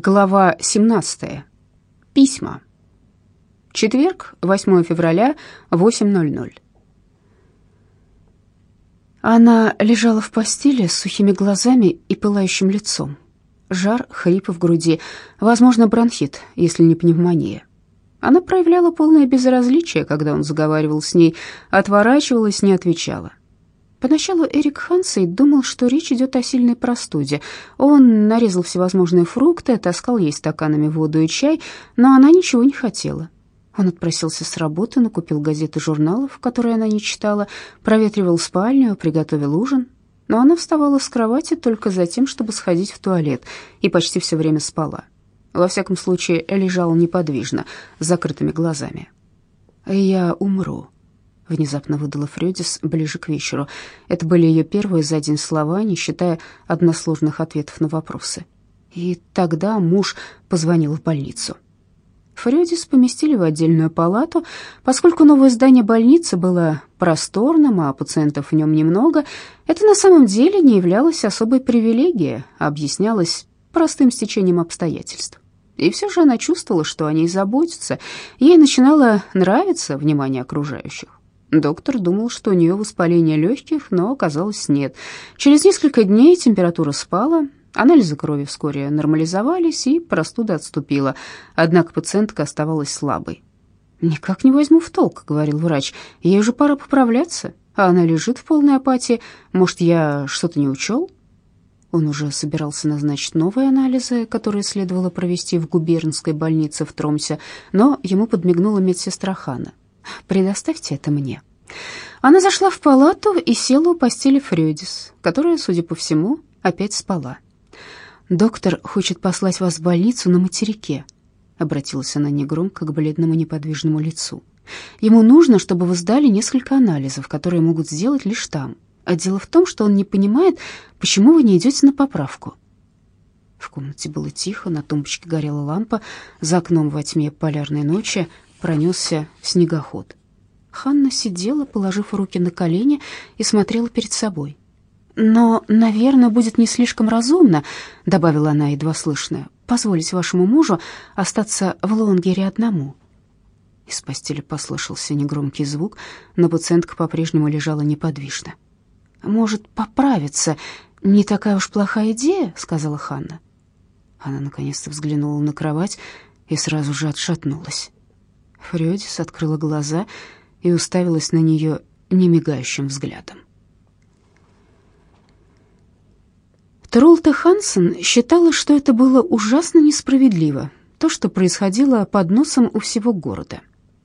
Глава 17. Письма. Четверг, 8 февраля, 8.00. Она лежала в постели с сухими глазами и пылающим лицом. Жар, хрипы в груди, возможно, бронхит, если не пневмония. Она проявляла полное безразличие, когда он заговаривал с ней, отворачивалась, не отвечала. Поначалу Эрик Хансей думал, что речь идет о сильной простуде. Он нарезал всевозможные фрукты, таскал ей стаканами воду и чай, но она ничего не хотела. Он отпросился с работы, накупил газеты журналов, которые она не читала, проветривал спальню, приготовил ужин. Но она вставала с кровати только за тем, чтобы сходить в туалет, и почти все время спала. Во всяком случае, лежала неподвижно, с закрытыми глазами. «Я умру», внезапно выдала Фрёдис ближе к вечеру. Это были ее первые за день слова, не считая односложных ответов на вопросы. И тогда муж позвонил в больницу. Фрёдис поместили в отдельную палату. Поскольку новое здание больницы было просторным, а пациентов в нем немного, это на самом деле не являлось особой привилегией, а объяснялось простым стечением обстоятельств. И все же она чувствовала, что о ней заботятся. Ей начинало нравиться внимание окружающих. Доктор думал, что у нее воспаление легких, но оказалось нет. Через несколько дней температура спала, анализы крови вскоре нормализовались, и простуда отступила. Однако пациентка оставалась слабой. «Никак не возьму в толк», — говорил врач. «Ей уже пора поправляться, а она лежит в полной апатии. Может, я что-то не учел?» Он уже собирался назначить новые анализы, которые следовало провести в губернской больнице в Тромсе, но ему подмигнула медсестра Хана. Предоставьте это мне». Она зашла в палату и села у постели Фрёдис, которая, судя по всему, опять спала. «Доктор хочет послать вас в больницу на материке», — обратилась она негромко к бледному неподвижному лицу. «Ему нужно, чтобы вы сдали несколько анализов, которые могут сделать лишь там. А дело в том, что он не понимает, почему вы не идете на поправку». В комнате было тихо, на тумбочке горела лампа, за окном во тьме полярной ночи пронесся снегоход. Ханна сидела, положив руки на колени, и смотрела перед собой. «Но, наверное, будет не слишком разумно», — добавила она едва слышно, «позволить вашему мужу остаться в Лонгере одному». Из постели послышался негромкий звук, но пациентка по-прежнему лежала неподвижно. «Может, поправиться? Не такая уж плохая идея», — сказала Ханна. Она наконец-то взглянула на кровать и сразу же отшатнулась. Фрёдис открыла глаза и уставилась на нее немигающим взглядом. Тролта Хансен считала, что это было ужасно несправедливо, то, что происходило под носом у всего города.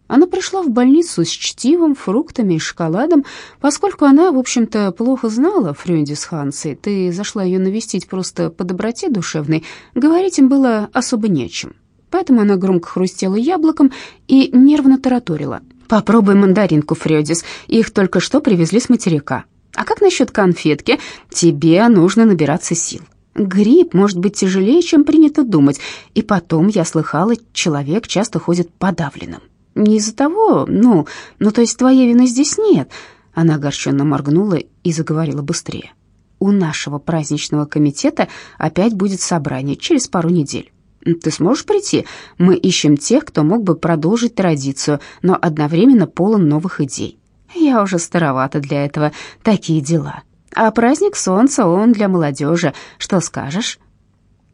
Она пришла в больницу с чтивом, фруктами и шоколадом, поскольку она, в общем-то, плохо знала Фрюндис Ханси, ты зашла ее навестить просто по доброте душевной, говорить им было особо нечем поэтому она громко хрустела яблоком и нервно тараторила. «Попробуй мандаринку, Фрёдис, их только что привезли с материка. А как насчет конфетки? Тебе нужно набираться сил. Грипп может быть тяжелее, чем принято думать, и потом, я слыхала, человек часто ходит подавленным. Не из-за того, ну, ну, то есть твоей вины здесь нет». Она огорченно моргнула и заговорила быстрее. «У нашего праздничного комитета опять будет собрание через пару недель. Ты сможешь прийти? Мы ищем тех, кто мог бы продолжить традицию, но одновременно полон новых идей. Я уже старовата для этого. Такие дела. А праздник солнца, он для молодежи. Что скажешь?»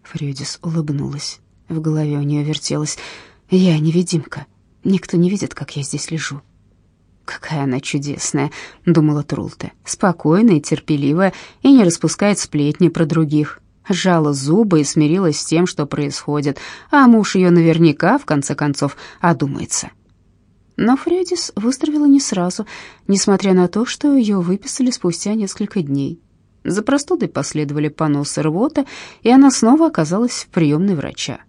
Фрюдис улыбнулась. В голове у нее вертелось. «Я невидимка. Никто не видит, как я здесь лежу». «Какая она чудесная», — думала Трулте. «Спокойная, терпеливая и не распускает сплетни про других сжала зубы и смирилась с тем, что происходит, а муж ее наверняка, в конце концов, одумается. Но Фредис выздоровела не сразу, несмотря на то, что ее выписали спустя несколько дней. За простудой последовали понос и рвота, и она снова оказалась в приемной врача.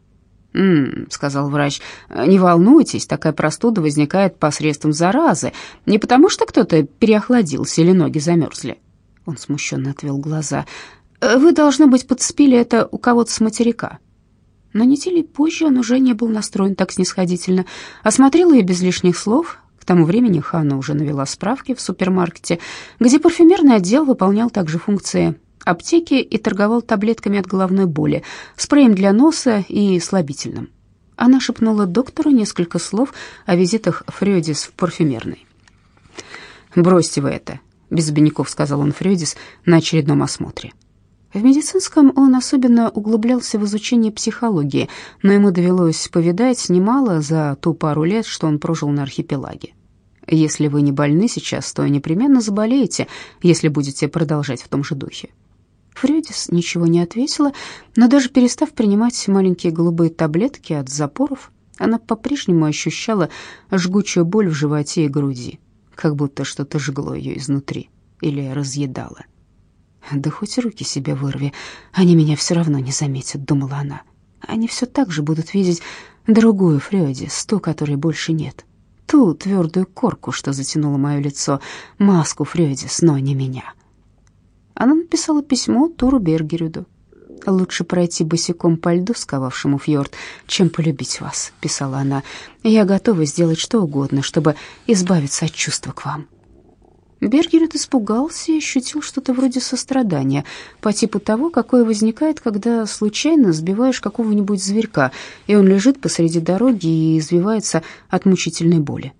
«М-м», сказал врач, — «не волнуйтесь, такая простуда возникает посредством заразы, не потому что кто-то переохладился или ноги замерзли». Он смущенно отвел глаза. Э, вы, должно быть, подцепили это у кого-то с материка». Но недели позже он уже не был настроен так снисходительно. Осмотрел ее без лишних слов. К тому времени Ханна уже навела справки в супермаркете, где парфюмерный отдел выполнял также функции аптеки и торговал таблетками от головной боли, спреем для носа и слабительным. Она шепнула доктору несколько слов о визитах Фрёдис в парфюмерной. «Бросьте вы это», — без обиняков сказал он Фрёдис на очередном осмотре. В медицинском он особенно углублялся в изучение психологии, но ему довелось повидать немало за ту пару лет, что он прожил на архипелаге. Если вы не больны сейчас, то непременно заболеете, если будете продолжать в том же духе. Фрёдис ничего не ответила, но даже перестав принимать маленькие голубые таблетки от запоров, она по-прежнему ощущала жгучую боль в животе и груди, как будто что-то жгло ее изнутри или разъедало. «Да хоть руки себе вырви, они меня все равно не заметят», — думала она. «Они все так же будут видеть другую Фрёдис, ту, которой больше нет. Ту твердую корку, что затянула мое лицо, маску Фрёдис, но не меня». Она написала письмо Туру Бергерюду. «Лучше пройти босиком по льду, сковавшему фьорд, чем полюбить вас», — писала она. «Я готова сделать что угодно, чтобы избавиться от чувства к вам». Бергерет испугался и ощутил что-то вроде сострадания, по типу того, какое возникает, когда случайно сбиваешь какого-нибудь зверька, и он лежит посреди дороги и извивается от мучительной боли.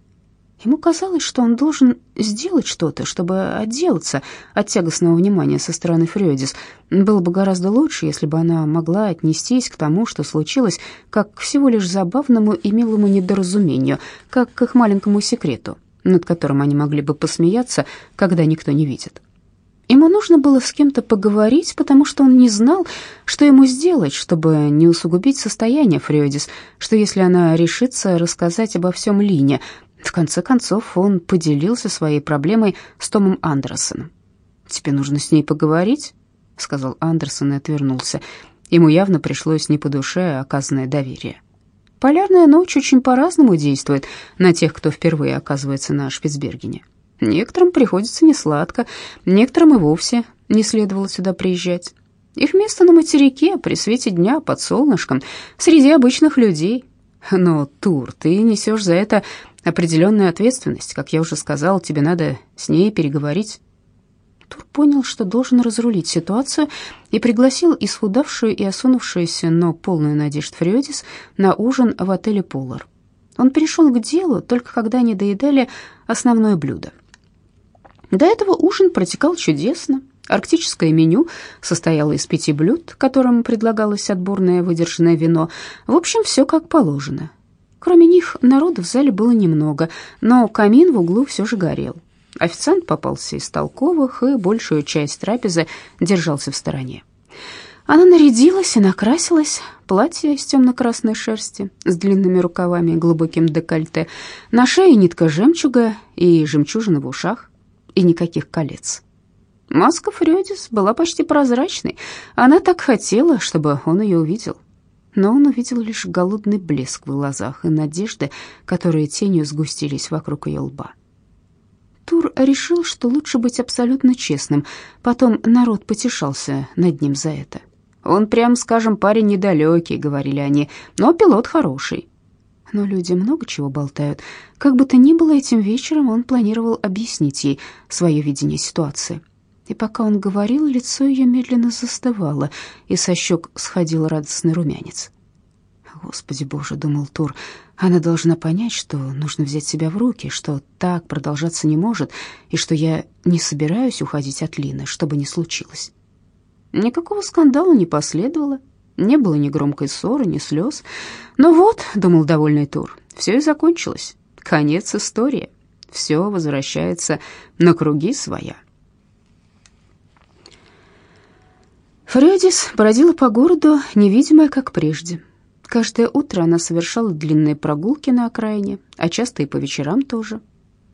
Ему казалось, что он должен сделать что-то, чтобы отделаться от тягостного внимания со стороны Фрёдис. Было бы гораздо лучше, если бы она могла отнестись к тому, что случилось, как к всего лишь забавному и милому недоразумению, как к их маленькому секрету, над которым они могли бы посмеяться, когда никто не видит. Ему нужно было с кем-то поговорить, потому что он не знал, что ему сделать, чтобы не усугубить состояние Фрёдис, что если она решится рассказать обо всем Лине, в конце концов, он поделился своей проблемой с Томом Андерсоном. «Тебе нужно с ней поговорить», — сказал Андерсон и отвернулся. Ему явно пришлось не по душе оказанное доверие. Полярная ночь очень по-разному действует на тех, кто впервые оказывается на Шпицбергене. Некоторым приходится несладко, некоторым и вовсе не следовало сюда приезжать. Их место на материке, при свете дня, под солнышком, среди обычных людей. Но, Тур, ты несешь за это определенную ответственность. Как я уже сказал, тебе надо с ней переговорить». Тур понял, что должен разрулить ситуацию, и пригласил исхудавшую и осунувшуюся, но полную надежд Фрёдис на ужин в отеле «Полар». Он перешел к делу только когда они доедали основное блюдо. До этого ужин протекал чудесно. Арктическое меню состояло из пяти блюд, которым предлагалось отборное выдержанное вино. В общем, все как положено. Кроме них народу в зале было немного, но камин в углу все же горел. Официант попался из толковых, и большую часть трапезы держался в стороне. Она нарядилась и накрасилась, платье из темно-красной шерсти с длинными рукавами и глубоким декольте, на шее нитка жемчуга и жемчужина в ушах, и никаких колец. Маска Фрёдис была почти прозрачной, она так хотела, чтобы он ее увидел но он увидел лишь голодный блеск в глазах и надежды, которые тенью сгустились вокруг ее лба. Тур решил, что лучше быть абсолютно честным, потом народ потешался над ним за это. «Он, прям скажем, парень недалекий», — говорили они, — «но пилот хороший». Но люди много чего болтают. Как бы то ни было, этим вечером он планировал объяснить ей свое видение ситуации и пока он говорил, лицо ее медленно застывало, и со щек сходил радостный румянец. «Господи Боже», — думал Тур, — «она должна понять, что нужно взять себя в руки, что так продолжаться не может, и что я не собираюсь уходить от Лины, что бы ни случилось». Никакого скандала не последовало, не было ни громкой ссоры, ни слез. Но вот, — думал довольный Тур, — все и закончилось, конец истории, все возвращается на круги своя. Фредис бродила по городу, невидимая, как прежде. Каждое утро она совершала длинные прогулки на окраине, а часто и по вечерам тоже.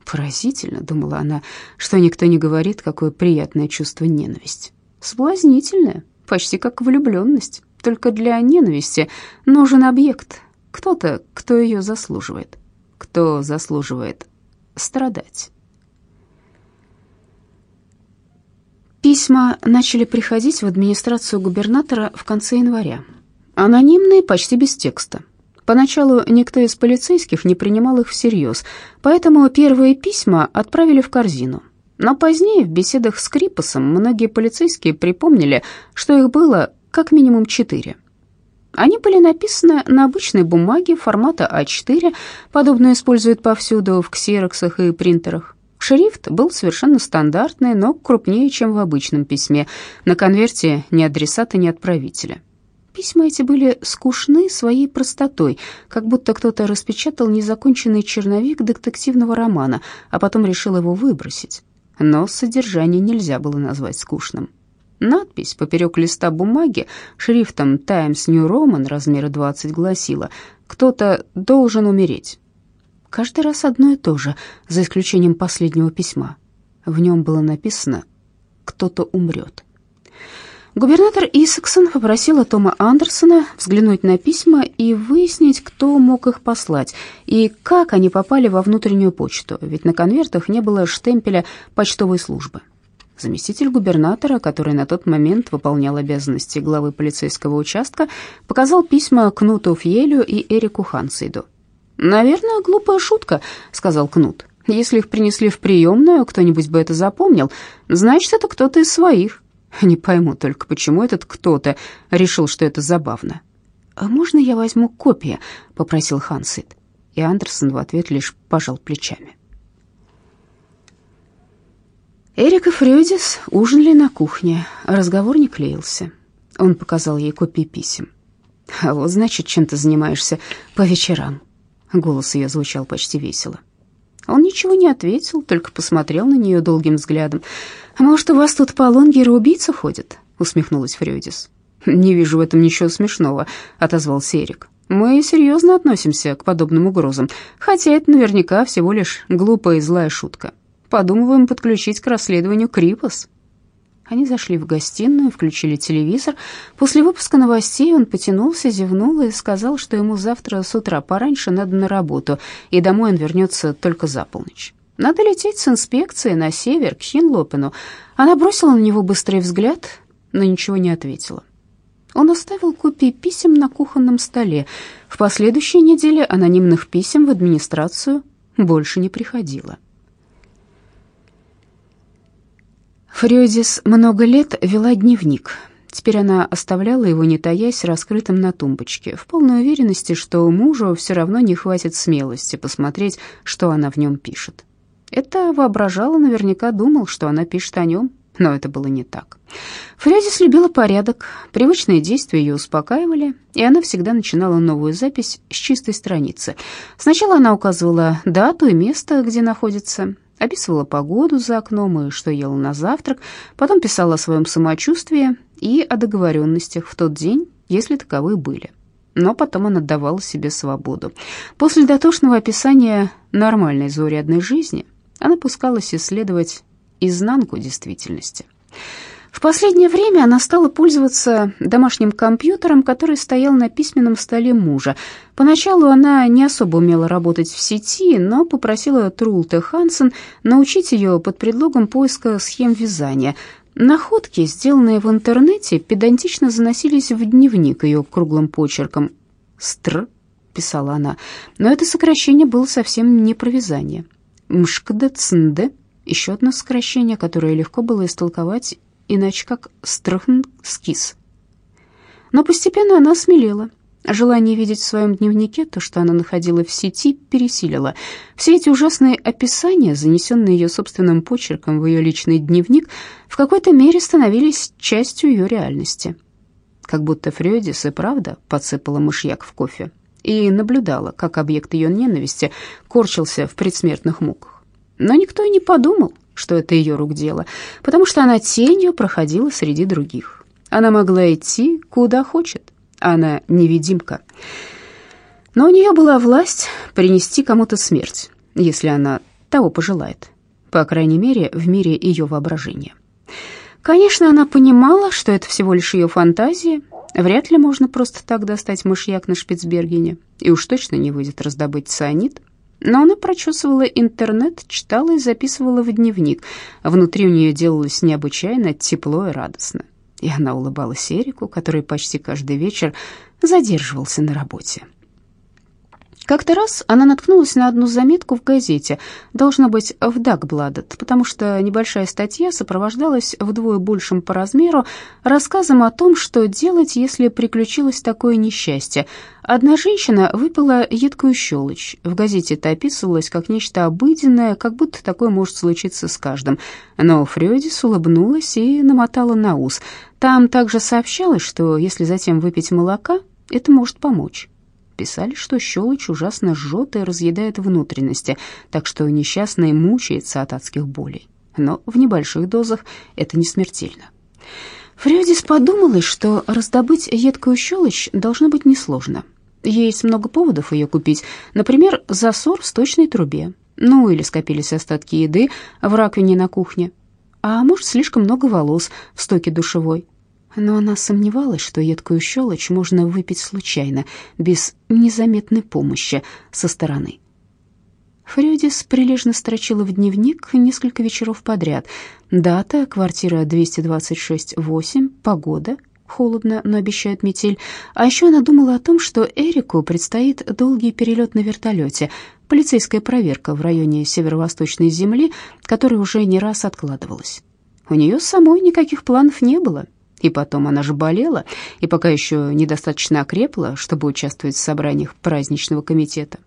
Поразительно, думала она, что никто не говорит, какое приятное чувство ненависть. Соблазнительное, почти как влюбленность. Только для ненависти нужен объект, кто-то, кто ее заслуживает, кто заслуживает страдать. Письма начали приходить в администрацию губернатора в конце января. Анонимные, почти без текста. Поначалу никто из полицейских не принимал их всерьез, поэтому первые письма отправили в корзину. Но позднее в беседах с Крипосом многие полицейские припомнили, что их было как минимум четыре. Они были написаны на обычной бумаге формата А4, подобную используют повсюду в ксероксах и принтерах. Шрифт был совершенно стандартный, но крупнее, чем в обычном письме. На конверте ни адресата, ни отправителя. Письма эти были скучны своей простотой, как будто кто-то распечатал незаконченный черновик детективного романа, а потом решил его выбросить. Но содержание нельзя было назвать скучным. Надпись поперек листа бумаги шрифтом Times New Roman размера 20 гласила «Кто-то должен умереть». Каждый раз одно и то же, за исключением последнего письма. В нем было написано «Кто-то умрет». Губернатор Исаксон попросила Тома Андерсона взглянуть на письма и выяснить, кто мог их послать и как они попали во внутреннюю почту, ведь на конвертах не было штемпеля почтовой службы. Заместитель губернатора, который на тот момент выполнял обязанности главы полицейского участка, показал письма Кнуту Фьелю и Эрику Хансейду. «Наверное, глупая шутка», — сказал Кнут. «Если их принесли в приемную, кто-нибудь бы это запомнил. Значит, это кто-то из своих». Не пойму только, почему этот кто-то решил, что это забавно. «А можно я возьму копии?» — попросил Хансит. И Андерсон в ответ лишь пожал плечами. Эрик и Фрёдис ужинали на кухне. Разговор не клеился. Он показал ей копии писем. «А вот, значит, чем ты занимаешься по вечерам?» Голос ее звучал почти весело. Он ничего не ответил, только посмотрел на нее долгим взглядом. «А может, у вас тут по Лонгеру убийца ходит?» — усмехнулась Фрёдис. «Не вижу в этом ничего смешного», — отозвался Эрик. «Мы серьезно относимся к подобным угрозам, хотя это наверняка всего лишь глупая и злая шутка. Подумываем подключить к расследованию Крипос». Они зашли в гостиную, включили телевизор. После выпуска новостей он потянулся, зевнул и сказал, что ему завтра с утра пораньше надо на работу, и домой он вернется только за полночь. Надо лететь с инспекцией на север, к Хинлопену. Она бросила на него быстрый взгляд, но ничего не ответила. Он оставил копии писем на кухонном столе. В последующей неделе анонимных писем в администрацию больше не приходило. Фрёдис много лет вела дневник. Теперь она оставляла его, не таясь, раскрытым на тумбочке, в полной уверенности, что мужу все равно не хватит смелости посмотреть, что она в нем пишет. Это воображала, наверняка думал, что она пишет о нем, но это было не так. Фрязис любила порядок, привычные действия ее успокаивали, и она всегда начинала новую запись с чистой страницы. Сначала она указывала дату и место, где находится, описывала погоду за окном и что ела на завтрак, потом писала о своем самочувствии и о договоренностях в тот день, если таковые были. Но потом она отдавала себе свободу. После дотошного описания нормальной заурядной жизни она пускалась исследовать изнанку действительности. В последнее время она стала пользоваться домашним компьютером, который стоял на письменном столе мужа. Поначалу она не особо умела работать в сети, но попросила Трулте Хансен научить ее под предлогом поиска схем вязания. Находки, сделанные в интернете, педантично заносились в дневник ее круглым почерком. «Стр», — писала она, но это сокращение было совсем не про вязание. «Мшкдецнде» — еще одно сокращение, которое легко было истолковать иначе как Страхнскис. Но постепенно она смелела. Желание видеть в своем дневнике то, что она находила в сети, пересилило. Все эти ужасные описания, занесенные ее собственным почерком в ее личный дневник, в какой-то мере становились частью ее реальности. Как будто Фрёдис и правда подсыпала мышьяк в кофе и наблюдала, как объект ее ненависти корчился в предсмертных муках. Но никто и не подумал, что это ее рук дело, потому что она тенью проходила среди других. Она могла идти куда хочет, она невидимка. Но у нее была власть принести кому-то смерть, если она того пожелает, по крайней мере, в мире ее воображения. Конечно, она понимала, что это всего лишь ее фантазия, вряд ли можно просто так достать мышьяк на Шпицбергене, и уж точно не выйдет раздобыть цианид, но она прочесывала интернет, читала и записывала в дневник. Внутри у нее делалось необычайно тепло и радостно. И она улыбалась Эрику, который почти каждый вечер задерживался на работе. Как-то раз она наткнулась на одну заметку в газете, должно быть, в Дагбладет, потому что небольшая статья сопровождалась вдвое большим по размеру рассказом о том, что делать, если приключилось такое несчастье. Одна женщина выпила едкую щелочь. В газете это описывалось как нечто обыденное, как будто такое может случиться с каждым. Но Фрёдис улыбнулась и намотала на ус. Там также сообщалось, что если затем выпить молока, это может помочь. Писали, что щелочь ужасно жжет и разъедает внутренности, так что несчастный мучается от адских болей. Но в небольших дозах это не смертельно. Фрёдис подумалось, что раздобыть едкую щелочь должно быть несложно. Есть много поводов ее купить, например, засор в сточной трубе, ну или скопились остатки еды в раковине на кухне, а может, слишком много волос в стоке душевой но она сомневалась, что едкую щелочь можно выпить случайно, без незаметной помощи со стороны. Фрёдис прилежно строчила в дневник несколько вечеров подряд. Дата, квартира 226-8, погода, холодно, но обещает метель. А еще она думала о том, что Эрику предстоит долгий перелет на вертолете, полицейская проверка в районе северо-восточной земли, которая уже не раз откладывалась. У нее самой никаких планов не было, и потом она же болела, и пока еще недостаточно окрепла, чтобы участвовать в собраниях праздничного комитета.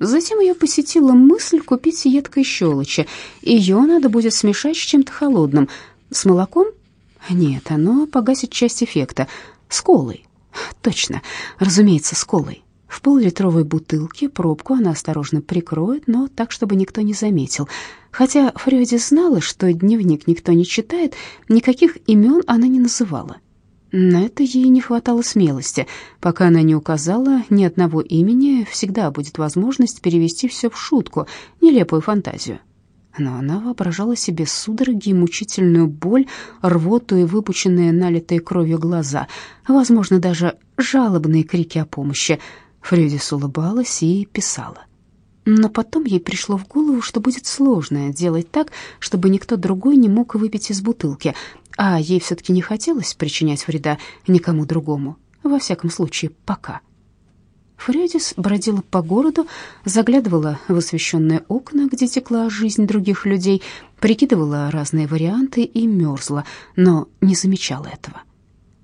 Затем ее посетила мысль купить едкой щелочи. Ее надо будет смешать с чем-то холодным. С молоком? Нет, оно погасит часть эффекта. С колой. Точно, разумеется, с колой. В поллитровой бутылке пробку она осторожно прикроет, но так, чтобы никто не заметил. Хотя Фрёди знала, что дневник никто не читает, никаких имен она не называла. На это ей не хватало смелости. Пока она не указала ни одного имени, всегда будет возможность перевести все в шутку, нелепую фантазию. Но она воображала себе судороги мучительную боль, рвоту и выпученные налитые кровью глаза, возможно, даже жалобные крики о помощи — Фрёдис улыбалась и писала. Но потом ей пришло в голову, что будет сложно делать так, чтобы никто другой не мог выпить из бутылки, а ей все-таки не хотелось причинять вреда никому другому, во всяком случае, пока. Фрёдис бродила по городу, заглядывала в освещенные окна, где текла жизнь других людей, прикидывала разные варианты и мерзла, но не замечала этого.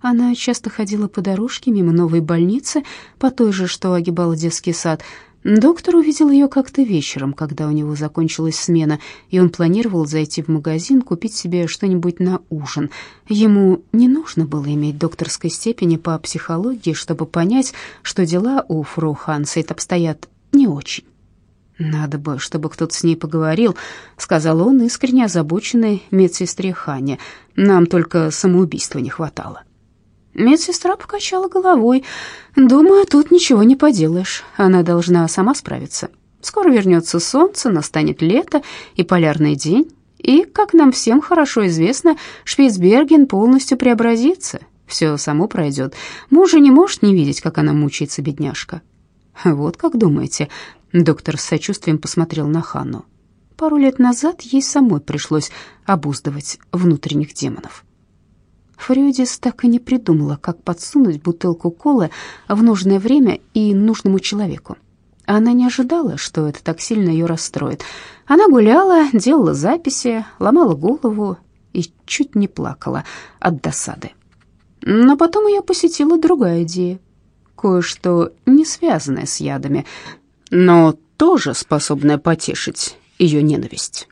Она часто ходила по дорожке мимо новой больницы, по той же, что огибала детский сад. Доктор увидел ее как-то вечером, когда у него закончилась смена, и он планировал зайти в магазин, купить себе что-нибудь на ужин. Ему не нужно было иметь докторской степени по психологии, чтобы понять, что дела у фру Хансейт обстоят не очень. «Надо бы, чтобы кто-то с ней поговорил», — сказал он, искренне озабоченный медсестре Хане. «Нам только самоубийства не хватало». Медсестра покачала головой. «Думаю, тут ничего не поделаешь. Она должна сама справиться. Скоро вернется солнце, настанет лето и полярный день. И, как нам всем хорошо известно, Шпицберген полностью преобразится. Все само пройдет. Муж же не может не видеть, как она мучается, бедняжка». «Вот как думаете?» Доктор с сочувствием посмотрел на Ханну. Пару лет назад ей самой пришлось обуздывать внутренних демонов. Фрёдис так и не придумала, как подсунуть бутылку колы в нужное время и нужному человеку. Она не ожидала, что это так сильно ее расстроит. Она гуляла, делала записи, ломала голову и чуть не плакала от досады. Но потом ее посетила другая идея. Кое-что не связанное с ядами, но тоже способное потешить ее ненависть.